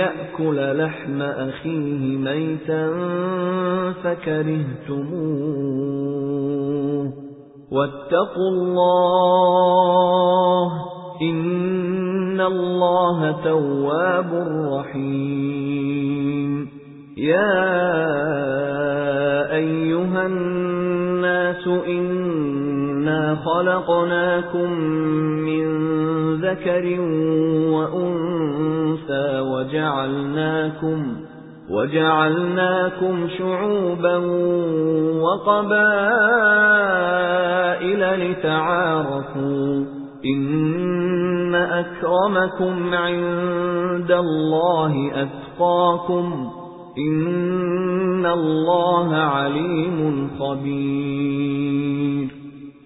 يَأْكُلَ لَحْمَ أَخِيهِ مَيْتًا فَكَرِهْتُمُوهُ. وَاتَّقُوا اللَّهَ إِنَّ اللَّهَ تَوَّابٌ رَحِيمٌ. يَا أَيُّهَا النَّاسُ إِنَّا خَلَقْنَاكُم مِّن ذَكَرٍ وَأُنثَىٰ وَجَعَلْنَاكُمْ وَجَعَلْنَاكُمْ شُعُوبًا وَقَبَائِلَ لِتَعَارَفُوا إِنَّ أَكْرَمَكُمْ عِندَ اللَّهِ أَتْقَاكُمْ إِنَّ اللَّهَ عَلِيمٌ خَبِيرٌ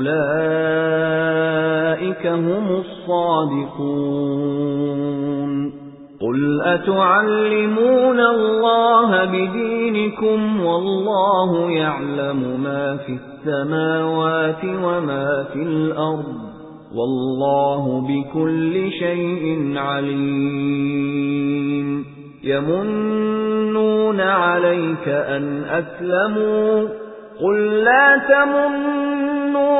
أُولَئِكَ هُمُ الصَّادِقُونَ. قُلْ أَتُعَلِّمُونَ اللَّهَ بِدِينِكُمْ وَاللَّهُ يَعْلَمُ مَا فِي السَّمَاوَاتِ وَمَا فِي الْأَرْضِ وَاللَّهُ بِكُلِّ شَيْءٍ عَلِيمٌ. يَمُنُّونَ عَلَيْكَ أَنْ أَسْلَمُوا. قُل لَّا تَمُنُّوا